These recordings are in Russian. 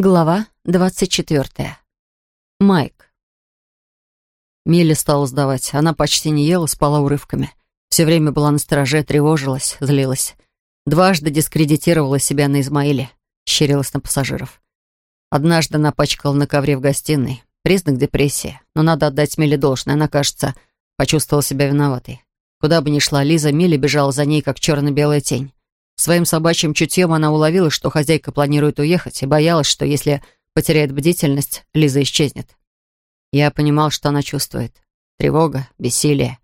Глава двадцать четвертая. Майк. Милли стала сдавать. Она почти не ела, спала урывками. Все время была на стороже, тревожилась, злилась. Дважды дискредитировала себя на Измаиле, щерилась на пассажиров. Однажды напачкала на ковре в гостиной. Признак депрессии. Но надо отдать Милли должное. Она, кажется, почувствовала себя виноватой. Куда бы ни шла Лиза, Милли бежала за ней, как черно-белая тень. Своим собачьим чутьем она уловила, что хозяйка планирует уехать, и боялась, что если потеряет бдительность, Лиза исчезнет. Я понимал, что она чувствует. Тревога, бессилие.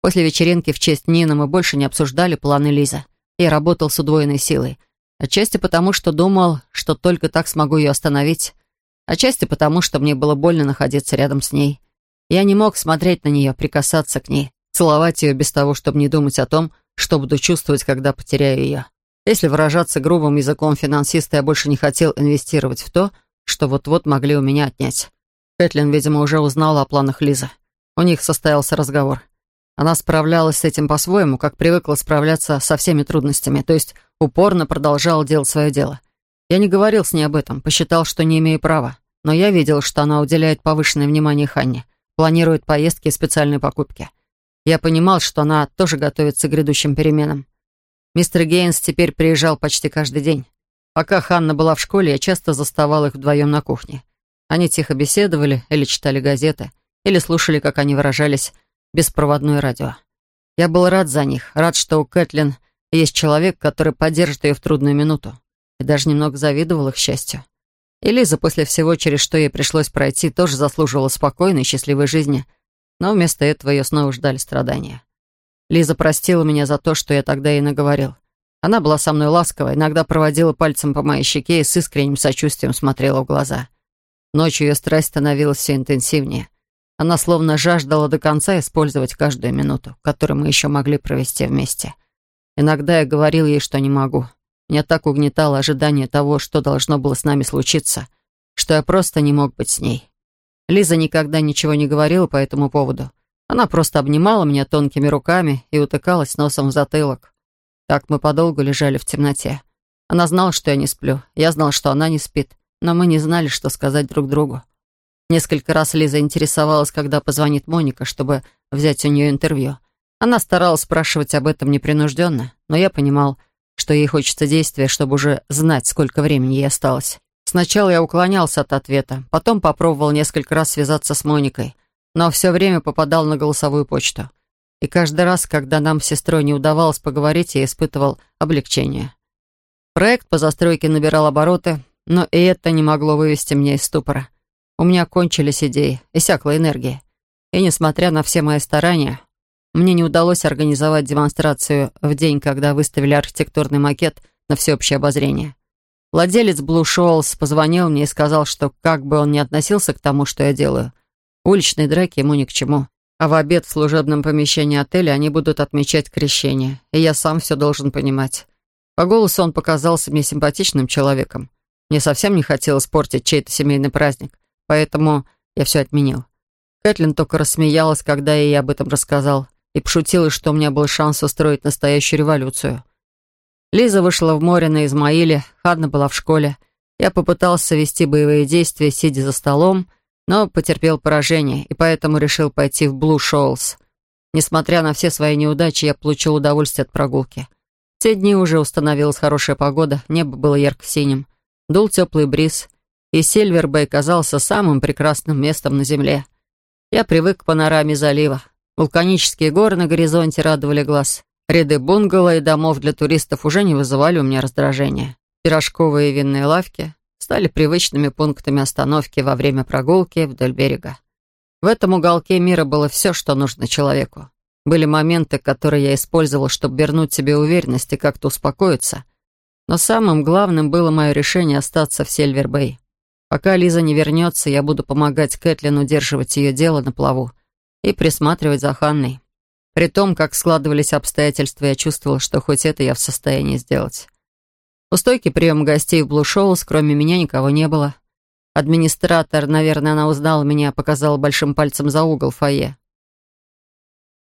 После вечеринки в честь Нины мы больше не обсуждали планы Лизы. Я работал с удвоенной силой. Отчасти потому, что думал, что только так смогу ее остановить. Отчасти потому, что мне было больно находиться рядом с ней. Я не мог смотреть на нее, прикасаться к ней, целовать ее без того, чтобы не думать о том, что буду чувствовать, когда потеряю ее. Если выражаться грубым языком финансиста, я больше не хотел инвестировать в то, что вот-вот могли у меня отнять. Кэтлин, видимо, уже узнала о планах Лизы. У них состоялся разговор. Она справлялась с этим по-своему, как привыкла справляться со всеми трудностями, то есть упорно продолжала делать свое дело. Я не говорил с ней об этом, посчитал, что не имею права. Но я видел, что она уделяет повышенное внимание Ханне, планирует поездки и специальные покупки. Я понимал, что она тоже готовится к грядущим переменам. Мистер Гейнс теперь приезжал почти каждый день. Пока Ханна была в школе, я часто заставал их вдвоем на кухне. Они тихо беседовали или читали газеты, или слушали, как они выражались, беспроводное радио. Я был рад за них, рад, что у Кэтлин есть человек, который поддержит ее в трудную минуту. И даже немного завидовал их счастью. И Лиза, после всего, через что ей пришлось пройти, тоже заслуживала спокойной и счастливой жизни — но вместо этого ее снова ждали страдания. Лиза простила меня за то, что я тогда ей наговорил. Она была со мной ласкова, иногда проводила пальцем по моей щеке и с искренним сочувствием смотрела в глаза. Ночью ее страсть становилась все интенсивнее. Она словно жаждала до конца использовать каждую минуту, которую мы еще могли провести вместе. Иногда я говорил ей, что не могу. Меня так угнетало ожидание того, что должно было с нами случиться, что я просто не мог быть с ней. Лиза никогда ничего не говорила по этому поводу. Она просто обнимала меня тонкими руками и утыкалась носом в затылок. Так мы подолгу лежали в темноте. Она знала, что я не сплю. Я знал, что она не спит. Но мы не знали, что сказать друг другу. Несколько раз Лиза интересовалась, когда позвонит Моника, чтобы взять у нее интервью. Она старалась спрашивать об этом непринужденно, но я понимал, что ей хочется действия, чтобы уже знать, сколько времени ей осталось. Сначала я уклонялся от ответа, потом попробовал несколько раз связаться с Моникой, но все время попадал на голосовую почту. И каждый раз, когда нам с сестрой не удавалось поговорить, я испытывал облегчение. Проект по застройке набирал обороты, но и это не могло вывести меня из ступора. У меня кончились идеи, иссякла энергия. И несмотря на все мои старания, мне не удалось организовать демонстрацию в день, когда выставили архитектурный макет на всеобщее обозрение. Владелец Blue Shoals позвонил мне и сказал, что как бы он ни относился к тому, что я делаю, уличные драки ему ни к чему. А в обед в служебном помещении отеля они будут отмечать крещение, и я сам все должен понимать. По голосу он показался мне симпатичным человеком. Мне совсем не хотелось портить чей-то семейный праздник, поэтому я все отменил. Кэтлин только рассмеялась, когда я ей об этом рассказал, и пошутила, что у меня был шанс устроить настоящую революцию. Лиза вышла в море на Измаиле, Хадна была в школе. Я попытался вести боевые действия, сидя за столом, но потерпел поражение, и поэтому решил пойти в Блу Шоулс. Несмотря на все свои неудачи, я получил удовольствие от прогулки. В те дни уже установилась хорошая погода, небо было ярко-синим, дул теплый бриз, и Сильвербэй казался самым прекрасным местом на земле. Я привык к панораме залива. Вулканические горы на горизонте радовали глаз. Ряды бунгало и домов для туристов уже не вызывали у меня раздражения. Пирожковые и винные лавки стали привычными пунктами остановки во время прогулки вдоль берега. В этом уголке мира было все, что нужно человеку. Были моменты, которые я использовал, чтобы вернуть себе уверенность и как-то успокоиться. Но самым главным было мое решение остаться в Сельвербэй. Пока Лиза не вернется, я буду помогать Кэтлин удерживать ее дело на плаву и присматривать за Ханной. При том, как складывались обстоятельства, я чувствовал, что хоть это я в состоянии сделать. У стойки приема гостей в Блушоус, кроме меня, никого не было. Администратор, наверное, она узнала меня, показала большим пальцем за угол фойе.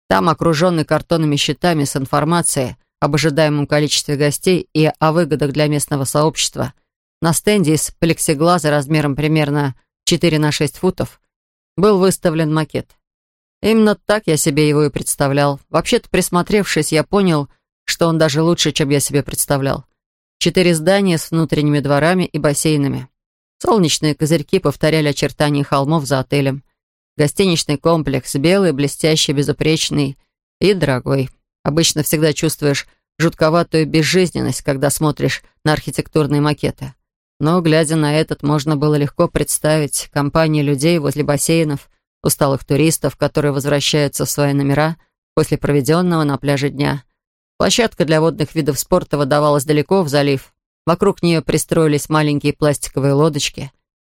Там, окруженный картонными щитами с информацией об ожидаемом количестве гостей и о выгодах для местного сообщества, на стенде из плексиглаза размером примерно 4 на 6 футов был выставлен макет. Именно так я себе его и представлял. Вообще-то, присмотревшись, я понял, что он даже лучше, чем я себе представлял. Четыре здания с внутренними дворами и бассейнами. Солнечные козырьки повторяли очертания холмов за отелем. Гостиничный комплекс, белый, блестящий, безупречный и дорогой. Обычно всегда чувствуешь жутковатую безжизненность, когда смотришь на архитектурные макеты. Но, глядя на этот, можно было легко представить компании людей возле бассейнов, усталых туристов, которые возвращаются в свои номера после проведенного на пляже дня. Площадка для водных видов спорта выдавалась далеко в залив. Вокруг нее пристроились маленькие пластиковые лодочки.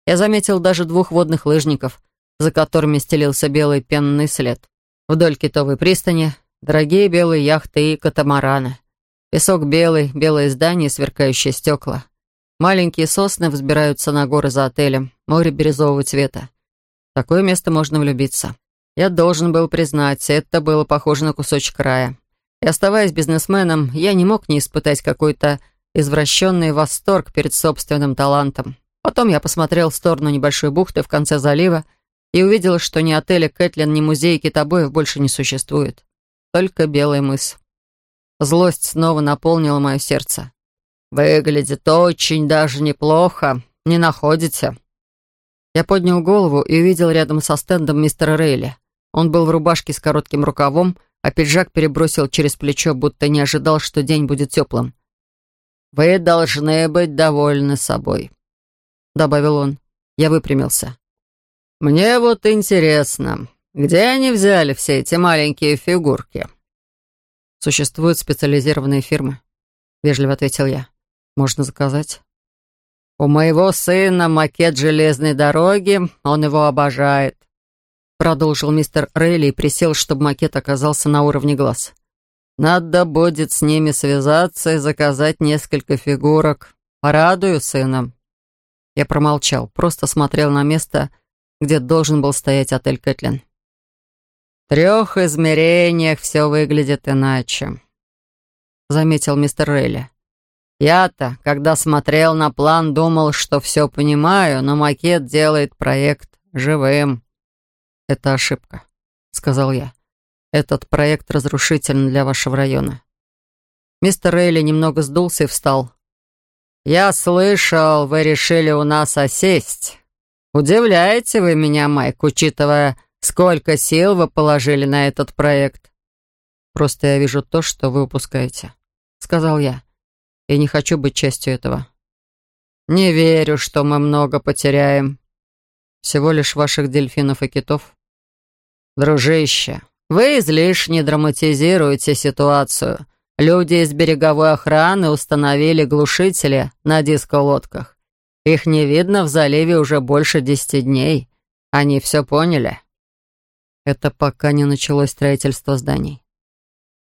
Я заметил даже двух водных лыжников, за которыми стелился белый пенный след. Вдоль китовой пристани дорогие белые яхты и катамараны. Песок белый, белые здания, сверкающие стекла. Маленькие сосны взбираются на горы за отелем, море бирюзового цвета. Такое место можно влюбиться. Я должен был признать, это было похоже на кусочек рая. И оставаясь бизнесменом, я не мог не испытать какой-то извращенный восторг перед собственным талантом. Потом я посмотрел в сторону небольшой бухты в конце залива и увидел, что ни отеля Кэтлин, ни музея китобоев больше не существует. Только белый мыс. Злость снова наполнила мое сердце. «Выглядит очень даже неплохо, не находите?» Я поднял голову и увидел рядом со стендом мистера Рейли. Он был в рубашке с коротким рукавом, а пиджак перебросил через плечо, будто не ожидал, что день будет теплым. «Вы должны быть довольны собой», — добавил он. Я выпрямился. «Мне вот интересно, где они взяли все эти маленькие фигурки?» «Существуют специализированные фирмы», — вежливо ответил я. «Можно заказать». «У моего сына макет железной дороги, он его обожает», — продолжил мистер Рейли и присел, чтобы макет оказался на уровне глаз. Надо будет с ними связаться и заказать несколько фигурок. Порадую сына». Я промолчал, просто смотрел на место, где должен был стоять отель Кэтлин. «В трех измерениях все выглядит иначе», — заметил мистер Рейли. «Я-то, когда смотрел на план, думал, что все понимаю, но макет делает проект живым». «Это ошибка», — сказал я. Этот проект разрушителен для вашего района». Мистер Рейли немного сдулся и встал. «Я слышал, вы решили у нас осесть. Удивляете вы меня, Майк, учитывая, сколько сил вы положили на этот проект?» «Просто я вижу то, что вы упускаете», — сказал я. «И не хочу быть частью этого». «Не верю, что мы много потеряем». «Всего лишь ваших дельфинов и китов». «Дружище, вы излишне драматизируете ситуацию. Люди из береговой охраны установили глушители на диско-лодках. Их не видно в заливе уже больше десяти дней. Они все поняли. Это пока не началось строительство зданий.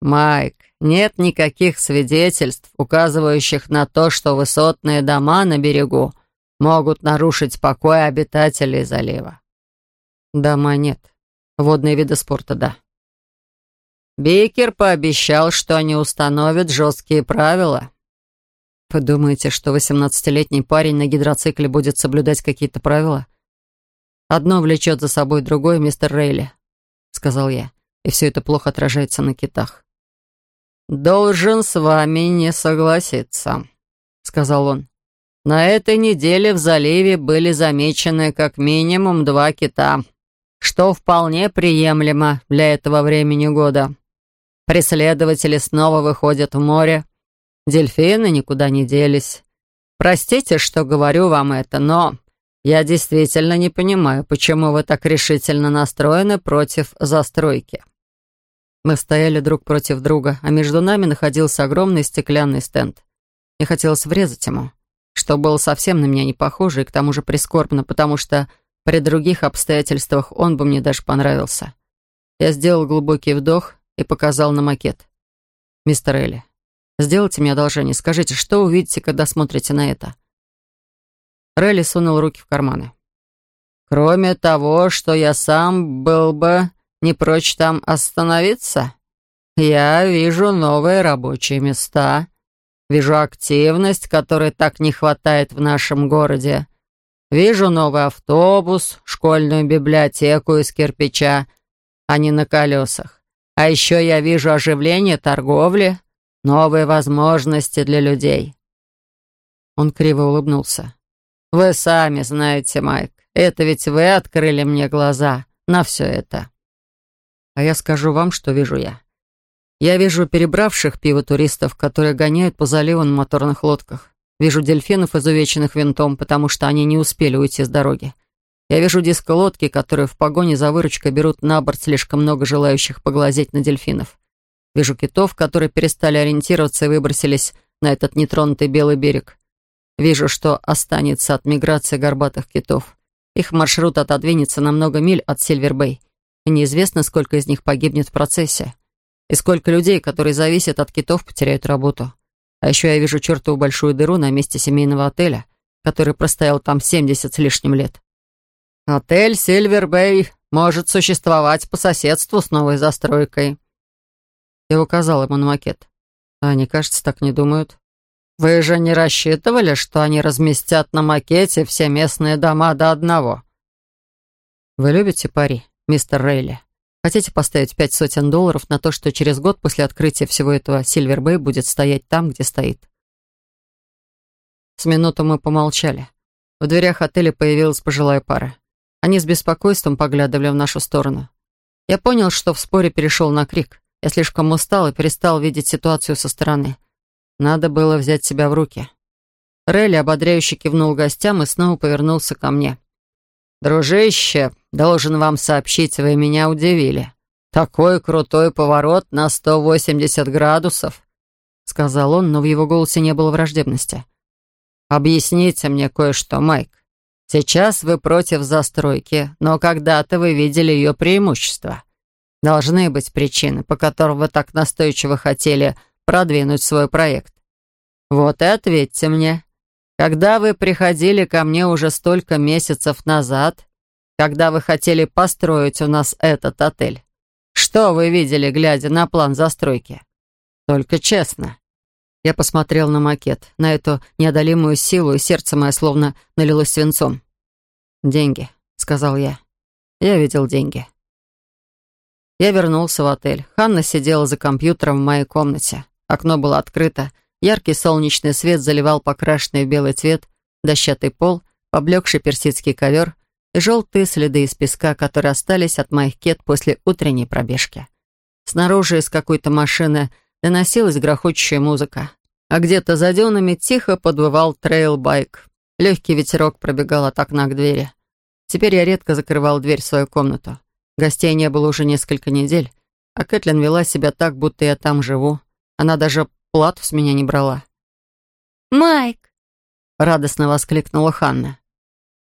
Майк, нет никаких свидетельств, указывающих на то, что высотные дома на берегу могут нарушить покой обитателей залива. Дома нет. Водные виды спорта — да. Бейкер пообещал, что они установят жесткие правила. Вы думаете, что восемнадцатилетний парень на гидроцикле будет соблюдать какие-то правила? Одно влечет за собой другое, мистер Рейли, сказал я, и все это плохо отражается на китах. «Должен с вами не согласиться», — сказал он. «На этой неделе в заливе были замечены как минимум два кита, что вполне приемлемо для этого времени года. Преследователи снова выходят в море. Дельфины никуда не делись. Простите, что говорю вам это, но я действительно не понимаю, почему вы так решительно настроены против застройки. Мы стояли друг против друга, а между нами находился огромный стеклянный стенд. Мне хотелось врезать ему, что было совсем на меня не похоже и к тому же прискорбно, потому что при других обстоятельствах он бы мне даже понравился. Я сделал глубокий вдох и показал на макет. «Мистер Элли, сделайте мне одолжение. Скажите, что увидите, когда смотрите на это?» Релли сунул руки в карманы. «Кроме того, что я сам был бы не прочь там остановиться, я вижу новые рабочие места, Вижу активность, которой так не хватает в нашем городе. Вижу новый автобус, школьную библиотеку из кирпича, а не на колесах. А еще я вижу оживление торговли, новые возможности для людей». Он криво улыбнулся. «Вы сами знаете, Майк, это ведь вы открыли мне глаза на все это». «А я скажу вам, что вижу я. Я вижу перебравших пиво туристов, которые гоняют по заливу на моторных лодках. Вижу дельфинов, изувеченных винтом, потому что они не успели уйти с дороги. Я вижу диско-лодки, которые в погоне за выручкой берут на борт слишком много желающих поглазеть на дельфинов. Вижу китов, которые перестали ориентироваться и выбросились на этот нетронутый белый берег. Вижу, что останется от миграции горбатых китов. Их маршрут отодвинется на много миль от Сильвербэй, и неизвестно, сколько из них погибнет в процессе. И сколько людей, которые зависят от китов, потеряют работу. А еще я вижу чертову большую дыру на месте семейного отеля, который простоял там 70 с лишним лет. Отель «Сильвер Бэй» может существовать по соседству с новой застройкой. Я указал ему на макет. А они, кажется, так не думают. Вы же не рассчитывали, что они разместят на макете все местные дома до одного? Вы любите пари, мистер Рейли? Хотите поставить пять сотен долларов на то, что через год после открытия всего этого Сильвер Бэй будет стоять там, где стоит? С минуту мы помолчали. В дверях отеля появилась пожилая пара. Они с беспокойством поглядывали в нашу сторону. Я понял, что в споре перешел на крик. Я слишком устал и перестал видеть ситуацию со стороны. Надо было взять себя в руки. Релли ободряюще кивнул гостям и снова повернулся ко мне. «Дружище, должен вам сообщить, вы меня удивили. Такой крутой поворот на 180 градусов», — сказал он, но в его голосе не было враждебности. «Объясните мне кое-что, Майк. Сейчас вы против застройки, но когда-то вы видели ее преимущества. Должны быть причины, по которым вы так настойчиво хотели продвинуть свой проект. Вот и ответьте мне, когда вы приходили ко мне уже столько месяцев назад, когда вы хотели построить у нас этот отель, что вы видели, глядя на план застройки? Только честно. Я посмотрел на макет, на эту неодолимую силу, и сердце мое словно налилось свинцом. «Деньги», — сказал я. Я видел деньги. Я вернулся в отель. Ханна сидела за компьютером в моей комнате. Окно было открыто, Яркий солнечный свет заливал покрашенный в белый цвет дощатый пол, поблекший персидский ковер и желтые следы из песка, которые остались от моих кед после утренней пробежки. Снаружи из какой-то машины доносилась грохочущая музыка, а где-то за дюнами тихо подвывал трейл-байк. Легкий ветерок пробегал от окна к двери. Теперь я редко закрывал дверь в свою комнату. Гостей не было уже несколько недель, а Кэтлин вела себя так, будто я там живу. Она даже плату с меня не брала. «Майк!» — радостно воскликнула Ханна.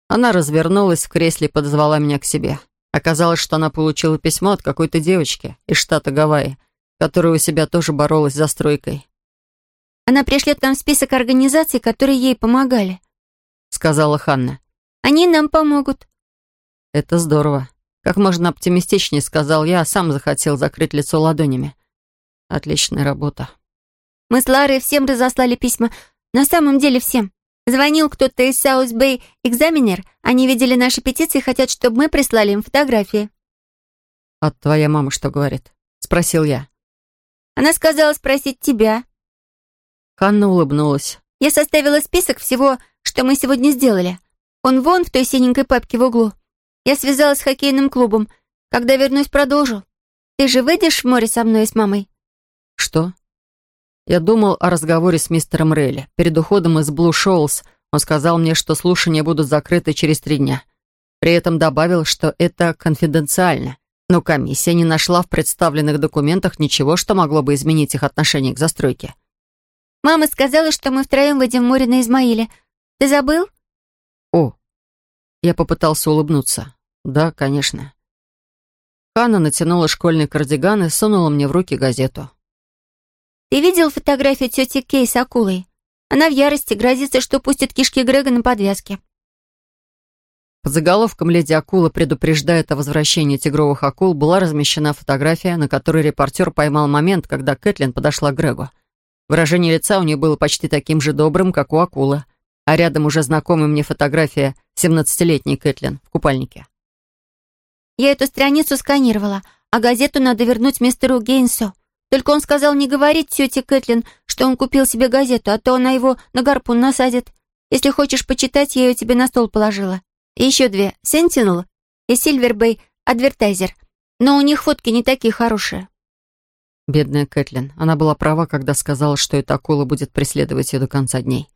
Она развернулась в кресле и подозвала меня к себе. Оказалось, что она получила письмо от какой-то девочки из штата Гавайи, которая у себя тоже боролась за стройкой. «Она пришлет нам список организаций, которые ей помогали», — сказала Ханна. «Они нам помогут». «Это здорово. Как можно оптимистичнее, сказал я, а сам захотел закрыть лицо ладонями. Отличная работа. Мы с Ларой всем разослали письма. На самом деле всем. Звонил кто-то из Саус Бэй экзаменер. Они видели наши петиции и хотят, чтобы мы прислали им фотографии. «А твоя мама что говорит?» — спросил я. Она сказала спросить тебя. Ханна улыбнулась. Я составила список всего, что мы сегодня сделали. Он вон в той синенькой папке в углу. Я связалась с хоккейным клубом. Когда вернусь, продолжу. Ты же выйдешь в море со мной и с мамой? Что? Я думал о разговоре с мистером Рейли. Перед уходом из Блу Шоулс он сказал мне, что слушания будут закрыты через три дня. При этом добавил, что это конфиденциально. Но комиссия не нашла в представленных документах ничего, что могло бы изменить их отношение к застройке. «Мама сказала, что мы втроем выйдем в море на Измаиле. Ты забыл?» «О!» Я попытался улыбнуться. «Да, конечно». Ханна натянула школьный кардиган и сунула мне в руки газету. Ты видел фотографию тети Кей с акулой? Она в ярости, грозится, что пустит кишки Грега на подвязке. Под заголовком «Леди Акула предупреждает о возвращении тигровых акул» была размещена фотография, на которой репортер поймал момент, когда Кэтлин подошла к Грегу. Выражение лица у нее было почти таким же добрым, как у акулы. А рядом уже знакомая мне фотография 17-летней Кэтлин в купальнике. «Я эту страницу сканировала, а газету надо вернуть мистеру Гейнсу. Только он сказал не говорить тете Кэтлин, что он купил себе газету, а то она его на гарпун насадит. Если хочешь почитать, я ее тебе на стол положила. И еще две. Sentinel и Bay Advertiser. Но у них фотки не такие хорошие. Бедная Кэтлин. Она была права, когда сказала, что эта акула будет преследовать ее до конца дней.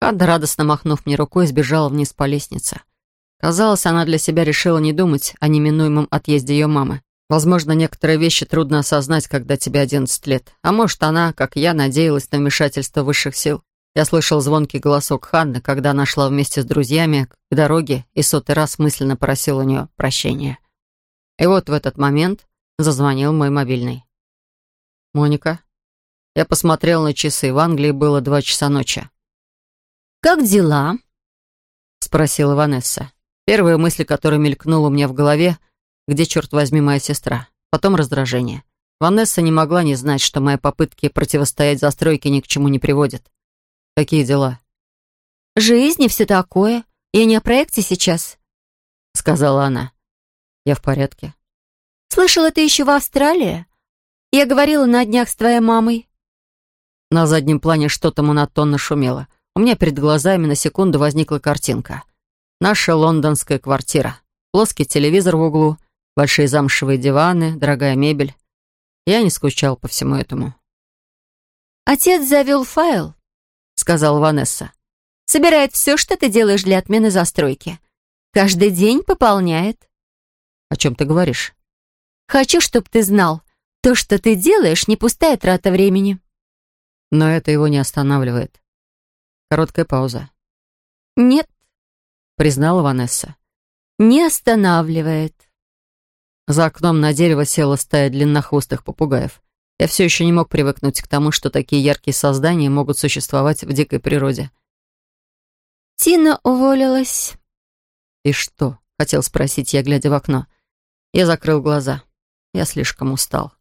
Хадда, радостно махнув мне рукой, сбежала вниз по лестнице. Казалось, она для себя решила не думать о неминуемом отъезде ее мамы. Возможно, некоторые вещи трудно осознать, когда тебе 11 лет. А может, она, как я, надеялась на вмешательство высших сил. Я слышал звонкий голосок Ханны, когда она шла вместе с друзьями к дороге и сотый раз мысленно просил у нее прощения. И вот в этот момент зазвонил мой мобильный. «Моника?» Я посмотрел на часы. В Англии было два часа ночи. «Как дела?» — спросила Ванесса. Первая мысль, которая мелькнула у меня в голове — где, черт возьми, моя сестра? Потом раздражение. Ванесса не могла не знать, что мои попытки противостоять застройке ни к чему не приводят. Какие дела? «Жизнь и все такое. Я не о проекте сейчас», — сказала она. «Я в порядке». «Слышала, ты еще в Австралии? Я говорила на днях с твоей мамой». На заднем плане что-то монотонно шумело. У меня перед глазами на секунду возникла картинка. Наша лондонская квартира. Плоский телевизор в углу, Большие замшевые диваны, дорогая мебель. Я не скучал по всему этому. «Отец завел файл», — сказала Ванесса. «Собирает все, что ты делаешь для отмены застройки. Каждый день пополняет». «О чем ты говоришь?» «Хочу, чтобы ты знал, то, что ты делаешь, не пустая трата времени». Но это его не останавливает. Короткая пауза. «Нет», — признала Ванесса. «Не останавливает». За окном на дерево села стая длиннохвостых попугаев. Я все еще не мог привыкнуть к тому, что такие яркие создания могут существовать в дикой природе. «Тина уволилась». «И что?» — хотел спросить я, глядя в окно. Я закрыл глаза. Я слишком устал.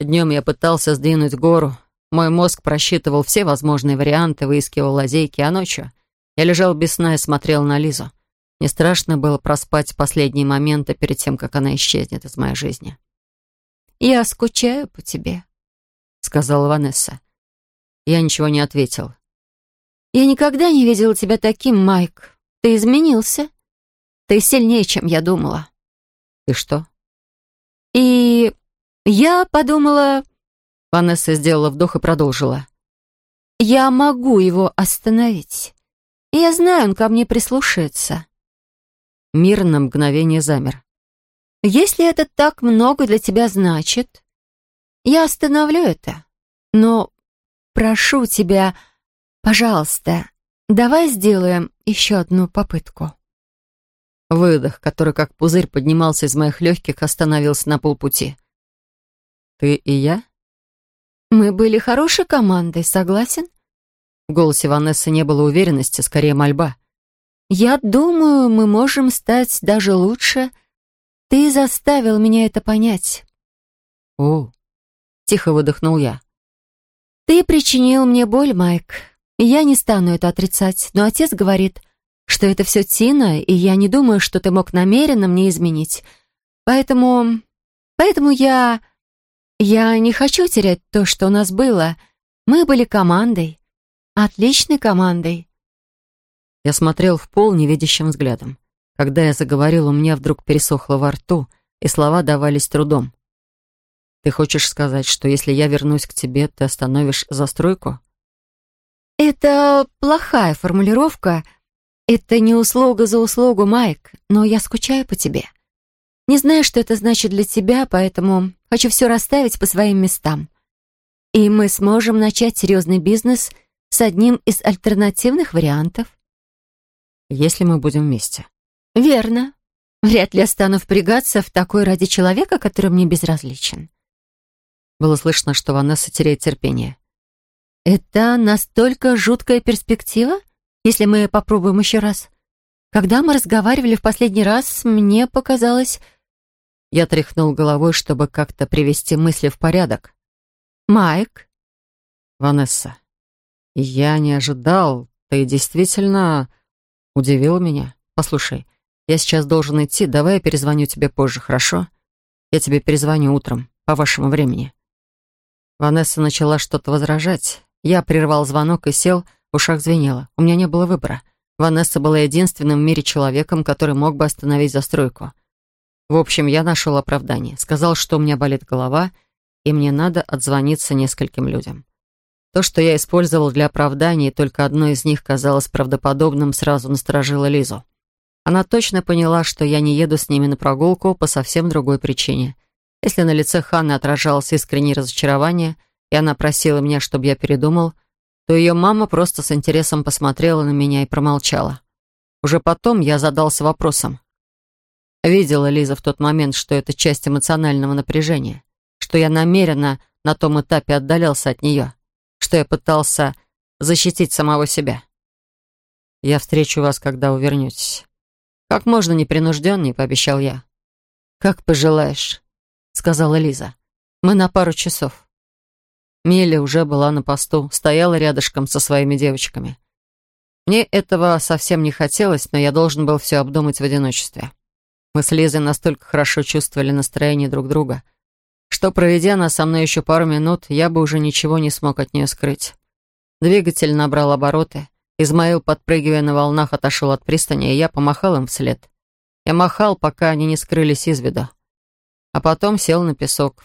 Днем я пытался сдвинуть гору. Мой мозг просчитывал все возможные варианты, выискивал лазейки, а ночью я лежал без сна и смотрел на Лизу. Мне страшно было проспать последние моменты перед тем, как она исчезнет из моей жизни. «Я скучаю по тебе», — сказала Ванесса. Я ничего не ответил. «Я никогда не видела тебя таким, Майк. Ты изменился. Ты сильнее, чем я думала». «И что?» «И я подумала...» Ванесса сделала вдох и продолжила. «Я могу его остановить. Я знаю, он ко мне прислушается. Мир на мгновение замер. «Если это так много для тебя значит, я остановлю это. Но прошу тебя, пожалуйста, давай сделаем еще одну попытку». Выдох, который как пузырь поднимался из моих легких, остановился на полпути. «Ты и я?» «Мы были хорошей командой, согласен?» В голосе Ванессы не было уверенности, скорее мольба. «Я думаю, мы можем стать даже лучше. Ты заставил меня это понять». «О!» — тихо выдохнул я. «Ты причинил мне боль, Майк. Я не стану это отрицать, но отец говорит, что это все Тина, и я не думаю, что ты мог намеренно мне изменить. Поэтому... поэтому я... я не хочу терять то, что у нас было. Мы были командой. Отличной командой. Я смотрел в пол невидящим взглядом. Когда я заговорил, у меня вдруг пересохло во рту, и слова давались трудом. «Ты хочешь сказать, что если я вернусь к тебе, ты остановишь застройку?» «Это плохая формулировка. Это не услуга за услугу, Майк, но я скучаю по тебе. Не знаю, что это значит для тебя, поэтому хочу все расставить по своим местам. И мы сможем начать серьезный бизнес с одним из альтернативных вариантов если мы будем вместе. Верно. Вряд ли я стану впрягаться в такой ради человека, который мне безразличен. Было слышно, что Ванесса теряет терпение. Это настолько жуткая перспектива, если мы попробуем еще раз. Когда мы разговаривали в последний раз, мне показалось... Я тряхнул головой, чтобы как-то привести мысли в порядок. «Майк, «Ванесса, я не ожидал. Ты действительно удивила меня. Послушай, я сейчас должен идти. Давай я перезвоню тебе позже, хорошо? Я тебе перезвоню утром, по вашему времени». Ванесса начала что-то возражать. Я прервал звонок и сел, в ушах звенело. У меня не было выбора. Ванесса была единственным в мире человеком, который мог бы остановить застройку. В общем, я нашел оправдание. Сказал, что у меня болит голова, и мне надо отзвониться нескольким людям. То, что я использовал для оправданий, только одно из них казалось правдоподобным, сразу насторожило Лизу. Она точно поняла, что я не еду с ними на прогулку по совсем другой причине. Если на лице Ханны отражалось искреннее разочарование, и она просила меня, чтобы я передумал, то ее мама просто с интересом посмотрела на меня и промолчала. Уже потом я задался вопросом. Видела Лиза в тот момент, что это часть эмоционального напряжения, что я намеренно на том этапе отдалялся от нее что я пытался защитить самого себя. Я встречу вас, когда вы вернетесь. Как можно непринужденнее, пообещал я. Как пожелаешь, сказала Лиза. Мы на пару часов. Милли уже была на посту, стояла рядышком со своими девочками. Мне этого совсем не хотелось, но я должен был все обдумать в одиночестве. Мы с Лизой настолько хорошо чувствовали настроение друг друга — что, проведя она со мной еще пару минут, я бы уже ничего не смог от нее скрыть. Двигатель набрал обороты. Измаил, подпрыгивая на волнах, отошел от пристани, и я помахал им вслед. Я махал, пока они не скрылись из виду. А потом сел на песок.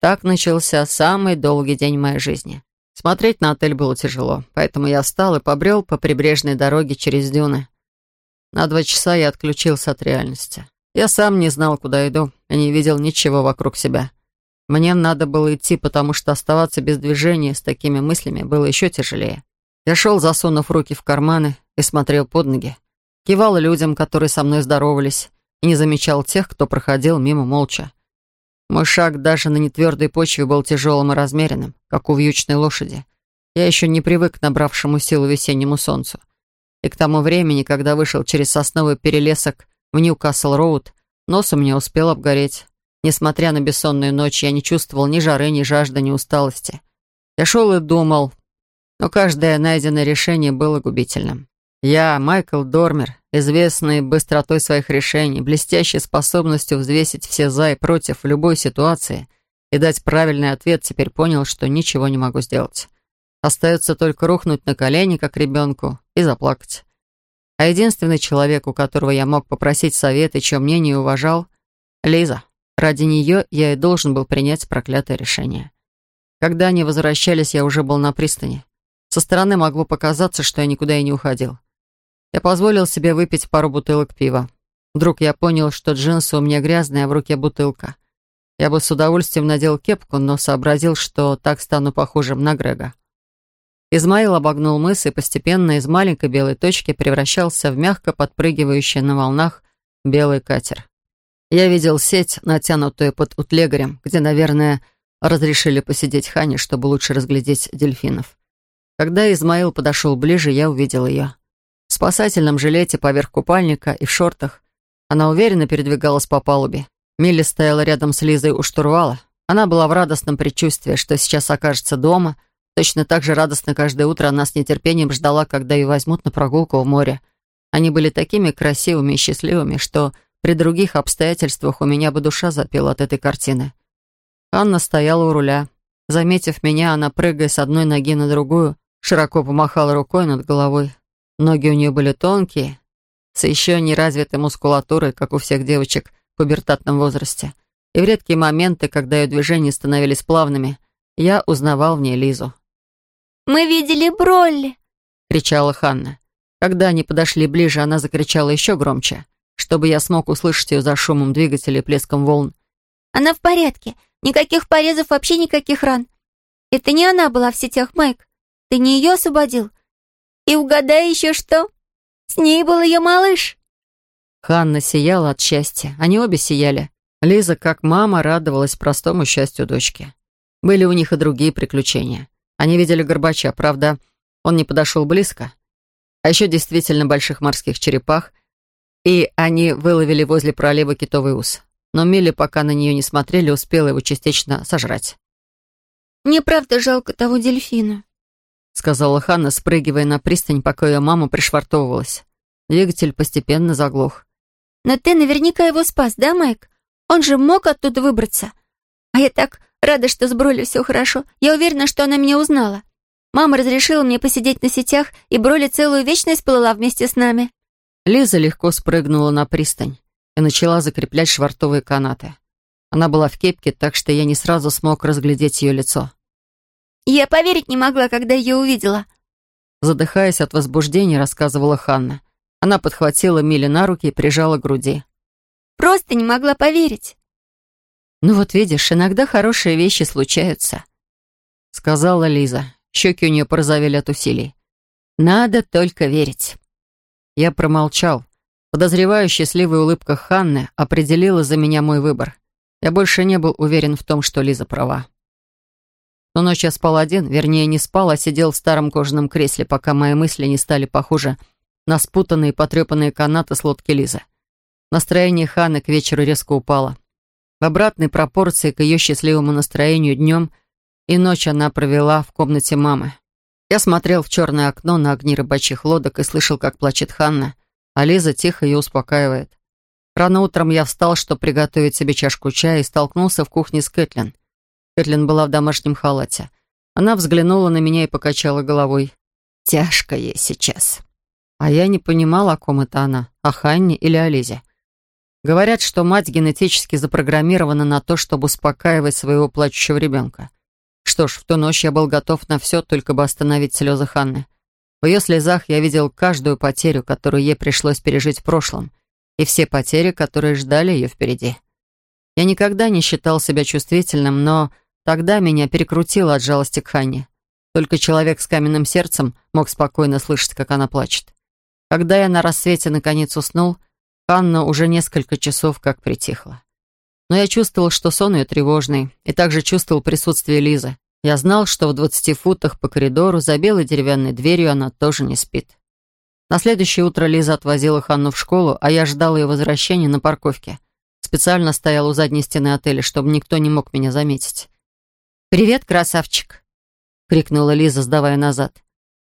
Так начался самый долгий день моей жизни. Смотреть на отель было тяжело, поэтому я встал и побрел по прибрежной дороге через дюны. На два часа я отключился от реальности. Я сам не знал, куда иду, и не видел ничего вокруг себя. Мне надо было идти, потому что оставаться без движения с такими мыслями было еще тяжелее. Я шел, засунув руки в карманы и смотрел под ноги. Кивал людям, которые со мной здоровались, и не замечал тех, кто проходил мимо молча. Мой шаг даже на нетвердой почве был тяжелым и размеренным, как у вьючной лошади. Я еще не привык к набравшему силу весеннему солнцу. И к тому времени, когда вышел через сосновый перелесок в Ньюкасл-Роуд, нос у меня успел обгореть. Несмотря на бессонную ночь, я не чувствовал ни жары, ни жажды, ни усталости. Я шел и думал, но каждое найденное решение было губительным. Я, Майкл Дормер, известный быстротой своих решений, блестящей способностью взвесить все «за» и «против» в любой ситуации и дать правильный ответ, теперь понял, что ничего не могу сделать. Остается только рухнуть на колени, как ребенку, и заплакать. А единственный человек, у которого я мог попросить совет и чье мнение уважал — Лиза. Ради нее я и должен был принять проклятое решение. Когда они возвращались, я уже был на пристани. Со стороны могло показаться, что я никуда и не уходил. Я позволил себе выпить пару бутылок пива. Вдруг я понял, что джинсы у меня грязные, а в руке бутылка. Я бы с удовольствием надел кепку, но сообразил, что так стану похожим на Грега. Измаил обогнул мыс и постепенно из маленькой белой точки превращался в мягко подпрыгивающий на волнах белый катер. Я видел сеть, натянутую под утлегарем, где, наверное, разрешили посидеть Хане, чтобы лучше разглядеть дельфинов. Когда Измаил подошел ближе, я увидел ее. В спасательном жилете поверх купальника и в шортах. Она уверенно передвигалась по палубе. Милли стояла рядом с Лизой у штурвала. Она была в радостном предчувствии, что сейчас окажется дома. Точно так же радостно каждое утро она с нетерпением ждала, когда ее возьмут на прогулку в море. Они были такими красивыми и счастливыми, что при других обстоятельствах у меня бы душа запела от этой картины. Анна стояла у руля. Заметив меня, она, прыгая с одной ноги на другую, широко помахала рукой над головой. Ноги у нее были тонкие, с еще не развитой мускулатурой, как у всех девочек в пубертатном возрасте. И в редкие моменты, когда ее движения становились плавными, я узнавал в ней Лизу. «Мы видели Бролли!» — кричала Ханна. Когда они подошли ближе, она закричала еще громче чтобы я смог услышать ее за шумом двигателя и плеском волн. «Она в порядке. Никаких порезов, вообще никаких ран. Это не она была в сетях, Майк. Ты не ее освободил? И угадай еще что? С ней был ее малыш». Ханна сияла от счастья. Они обе сияли. Лиза, как мама, радовалась простому счастью дочки. Были у них и другие приключения. Они видели Горбача, правда, он не подошел близко. А еще действительно больших морских черепах и они выловили возле пролива китовый ус. Но Милли, пока на нее не смотрели, успела его частично сожрать. Мне правда жалко того дельфина», — сказала Ханна, спрыгивая на пристань, пока ее мама пришвартовывалась. Двигатель постепенно заглох. «Но ты наверняка его спас, да, Майк? Он же мог оттуда выбраться. А я так рада, что с Броли все хорошо. Я уверена, что она меня узнала. Мама разрешила мне посидеть на сетях, и Броли целую вечность плыла вместе с нами». Лиза легко спрыгнула на пристань и начала закреплять швартовые канаты. Она была в кепке, так что я не сразу смог разглядеть ее лицо. «Я поверить не могла, когда ее увидела», задыхаясь от возбуждения, рассказывала Ханна. Она подхватила Милли на руки и прижала к груди. «Просто не могла поверить». «Ну вот видишь, иногда хорошие вещи случаются», — сказала Лиза. Щеки у нее порозовели от усилий. «Надо только верить». Я промолчал. Подозревая счастливая улыбка Ханны определила за меня мой выбор. Я больше не был уверен в том, что Лиза права. Но ночь я спал один, вернее, не спал, а сидел в старом кожаном кресле, пока мои мысли не стали похожи на спутанные потрепанные канаты с лодки Лизы. Настроение Ханны к вечеру резко упало. В обратной пропорции к ее счастливому настроению днем и ночь она провела в комнате мамы. Я смотрел в черное окно на огни рыбачьих лодок и слышал, как плачет Ханна, а Лиза тихо ее успокаивает. Рано утром я встал, чтобы приготовить себе чашку чая, и столкнулся в кухне с Кэтлин. Кэтлин была в домашнем халате. Она взглянула на меня и покачала головой. «Тяжко ей сейчас». А я не понимал, о ком это она, о Ханне или о Лизе. Говорят, что мать генетически запрограммирована на то, чтобы успокаивать своего плачущего ребенка. Что ж, в ту ночь я был готов на все, только бы остановить слезы Ханны. В ее слезах я видел каждую потерю, которую ей пришлось пережить в прошлом, и все потери, которые ждали ее впереди. Я никогда не считал себя чувствительным, но тогда меня перекрутило от жалости к Ханне. Только человек с каменным сердцем мог спокойно слышать, как она плачет. Когда я на рассвете наконец уснул, Ханна уже несколько часов как притихла. Но я чувствовал, что сон ее тревожный, и также чувствовал присутствие Лизы. Я знал, что в двадцати футах по коридору за белой деревянной дверью она тоже не спит. На следующее утро Лиза отвозила Ханну в школу, а я ждал ее возвращения на парковке. Специально стоял у задней стены отеля, чтобы никто не мог меня заметить. «Привет, красавчик!» — крикнула Лиза, сдавая назад.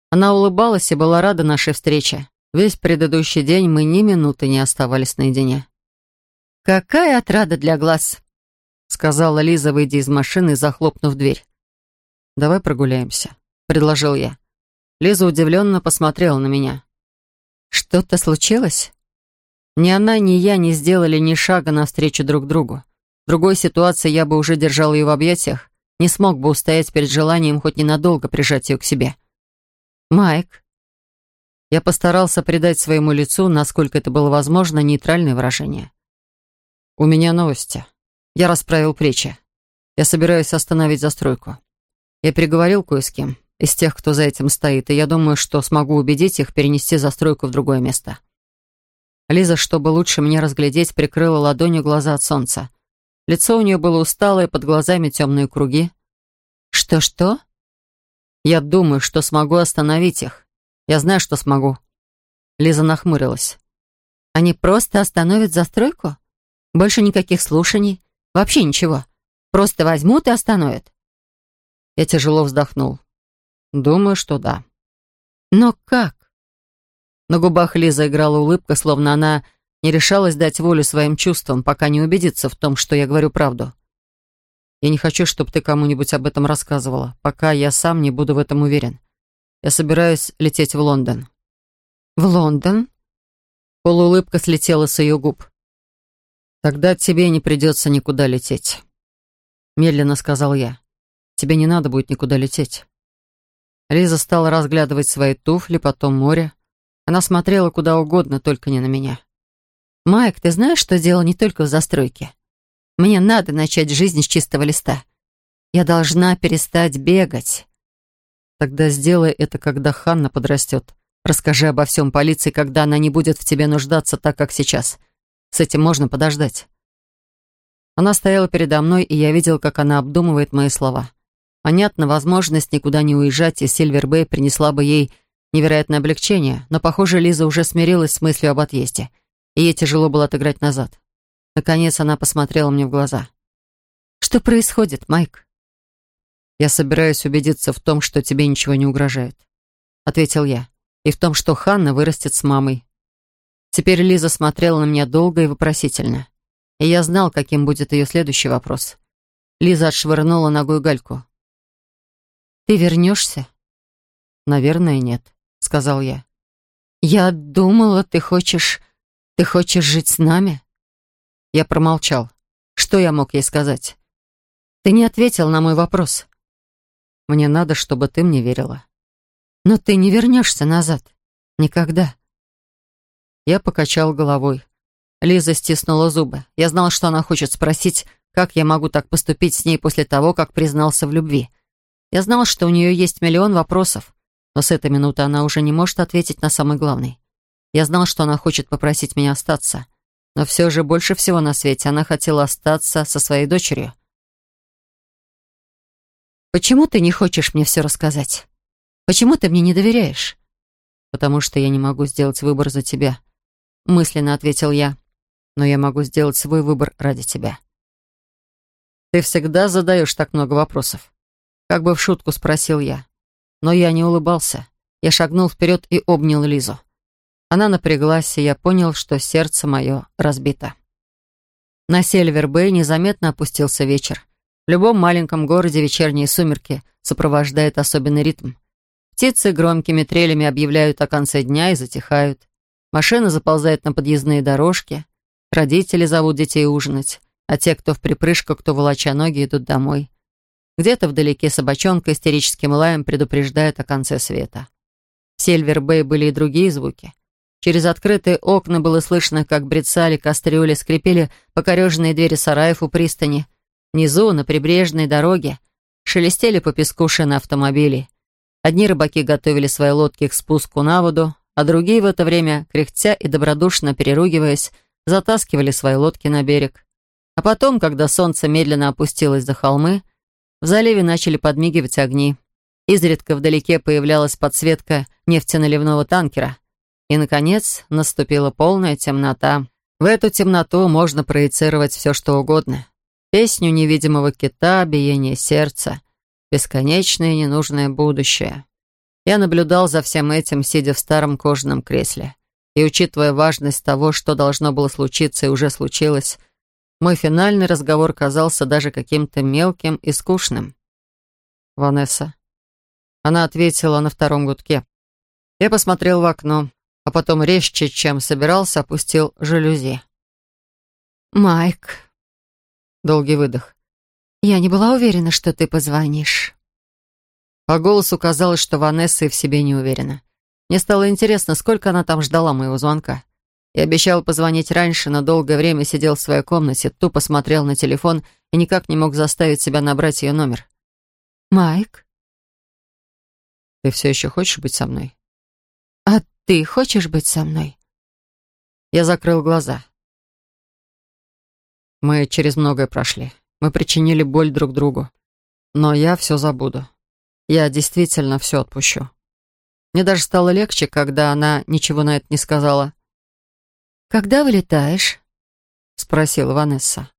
Она улыбалась и была рада нашей встрече. Весь предыдущий день мы ни минуты не оставались наедине. «Какая отрада для глаз!» — сказала Лиза, выйдя из машины и захлопнув дверь. «Давай прогуляемся», — предложил я. Лиза удивленно посмотрела на меня. «Что-то случилось?» Ни она, ни я не сделали ни шага навстречу друг другу. В другой ситуации я бы уже держал ее в объятиях, не смог бы устоять перед желанием хоть ненадолго прижать ее к себе. «Майк». Я постарался придать своему лицу, насколько это было возможно, нейтральное выражение. «У меня новости. Я расправил плечи. Я собираюсь остановить застройку. Я переговорил кое с кем из тех, кто за этим стоит, и я думаю, что смогу убедить их перенести застройку в другое место». Лиза, чтобы лучше меня разглядеть, прикрыла ладонью глаза от солнца. Лицо у нее было усталое, под глазами темные круги. «Что-что?» «Я думаю, что смогу остановить их. Я знаю, что смогу». Лиза нахмурилась. «Они просто остановят застройку?» Больше никаких слушаний. Вообще ничего. Просто возьмут и остановят. Я тяжело вздохнул. Думаю, что да. Но как? На губах Лизы играла улыбка, словно она не решалась дать волю своим чувствам, пока не убедится в том, что я говорю правду. Я не хочу, чтобы ты кому-нибудь об этом рассказывала, пока я сам не буду в этом уверен. Я собираюсь лететь в Лондон. В Лондон? Полуулыбка слетела с ее губ. «Тогда тебе не придется никуда лететь», — медленно сказал я. «Тебе не надо будет никуда лететь». Лиза стала разглядывать свои туфли, потом море. Она смотрела куда угодно, только не на меня. «Майк, ты знаешь, что дело не только в застройке? Мне надо начать жизнь с чистого листа. Я должна перестать бегать». «Тогда сделай это, когда Ханна подрастет. Расскажи обо всем полиции, когда она не будет в тебе нуждаться так, как сейчас. С этим можно подождать. Она стояла передо мной, и я видел, как она обдумывает мои слова. Понятно, возможность никуда не уезжать из Сильвербэй принесла бы ей невероятное облегчение, но, похоже, Лиза уже смирилась с мыслью об отъезде, и ей тяжело было отыграть назад. Наконец она посмотрела мне в глаза. «Что происходит, Майк?» «Я собираюсь убедиться в том, что тебе ничего не угрожает», — ответил я, «и в том, что Ханна вырастет с мамой». Теперь Лиза смотрела на меня долго и вопросительно. И я знал, каким будет ее следующий вопрос. Лиза отшвырнула ногой гальку. «Ты вернешься?» «Наверное, нет», — сказал я. «Я думала, ты хочешь... Ты хочешь жить с нами?» Я промолчал. Что я мог ей сказать? «Ты не ответил на мой вопрос». «Мне надо, чтобы ты мне верила». «Но ты не вернешься назад. Никогда». Я покачал головой. Лиза стиснула зубы. Я знал, что она хочет спросить, как я могу так поступить с ней после того, как признался в любви. Я знал, что у нее есть миллион вопросов, но с этой минуты она уже не может ответить на самый главный. Я знал, что она хочет попросить меня остаться, но все же больше всего на свете она хотела остаться со своей дочерью. «Почему ты не хочешь мне все рассказать? Почему ты мне не доверяешь?» «Потому что я не могу сделать выбор за тебя», — мысленно ответил я. «Но я могу сделать свой выбор ради тебя». «Ты всегда задаешь так много вопросов», — как бы в шутку спросил я. Но я не улыбался. Я шагнул вперед и обнял Лизу. Она напряглась, и я понял, что сердце мое разбито. На Сильвер-Бэй незаметно опустился вечер. В любом маленьком городе вечерние сумерки сопровождает особенный ритм. Птицы громкими трелями объявляют о конце дня и затихают. Машины заползают на подъездные дорожки. Родители зовут детей ужинать, а те, кто вприпрыжку, кто волоча ноги, идут домой. Где-то вдалеке собачонка истерическим лаем предупреждает о конце света. В Сильвер-Бэй были и другие звуки. Через открытые окна было слышно, как брецали, кастрюли, скрипели покореженные двери сараев у пристани. Внизу, на прибрежной дороге, шелестели по песку шины автомобилей. Одни рыбаки готовили свои лодки к спуску на воду, а другие в это время, кряхтя и добродушно переругиваясь, затаскивали свои лодки на берег. А потом, когда солнце медленно опустилось за холмы, в заливе начали подмигивать огни. Изредка вдалеке появлялась подсветка нефтеналивного танкера. И, наконец, наступила полная темнота. В эту темноту можно проецировать все, что угодно. Песню невидимого кита, биение сердца, бесконечное ненужное будущее. Я наблюдал за всем этим, сидя в старом кожаном кресле. И, учитывая важность того, что должно было случиться и уже случилось, мой финальный разговор казался даже каким-то мелким и скучным. «Ванесса». Она ответила на втором гудке. Я посмотрел в окно, а потом резче, чем собирался, опустил жалюзи. «Майк». Долгий выдох. «Я не была уверена, что ты позвонишь». По голосу казалось, что Ванесса и в себе не уверена. Мне стало интересно, сколько она там ждала моего звонка. Я обещал позвонить раньше, но долгое время сидел в своей комнате, тупо смотрел на телефон и никак не мог заставить себя набрать ее номер. «Майк?» «Ты все еще хочешь быть со мной?» «А ты хочешь быть со мной?» Я закрыл глаза. Мы через многое прошли. Мы причинили боль друг другу. Но я все забуду. Я действительно все отпущу. Мне даже стало легче, когда она ничего на это не сказала. «Когда вылетаешь?» — спросила Ванесса.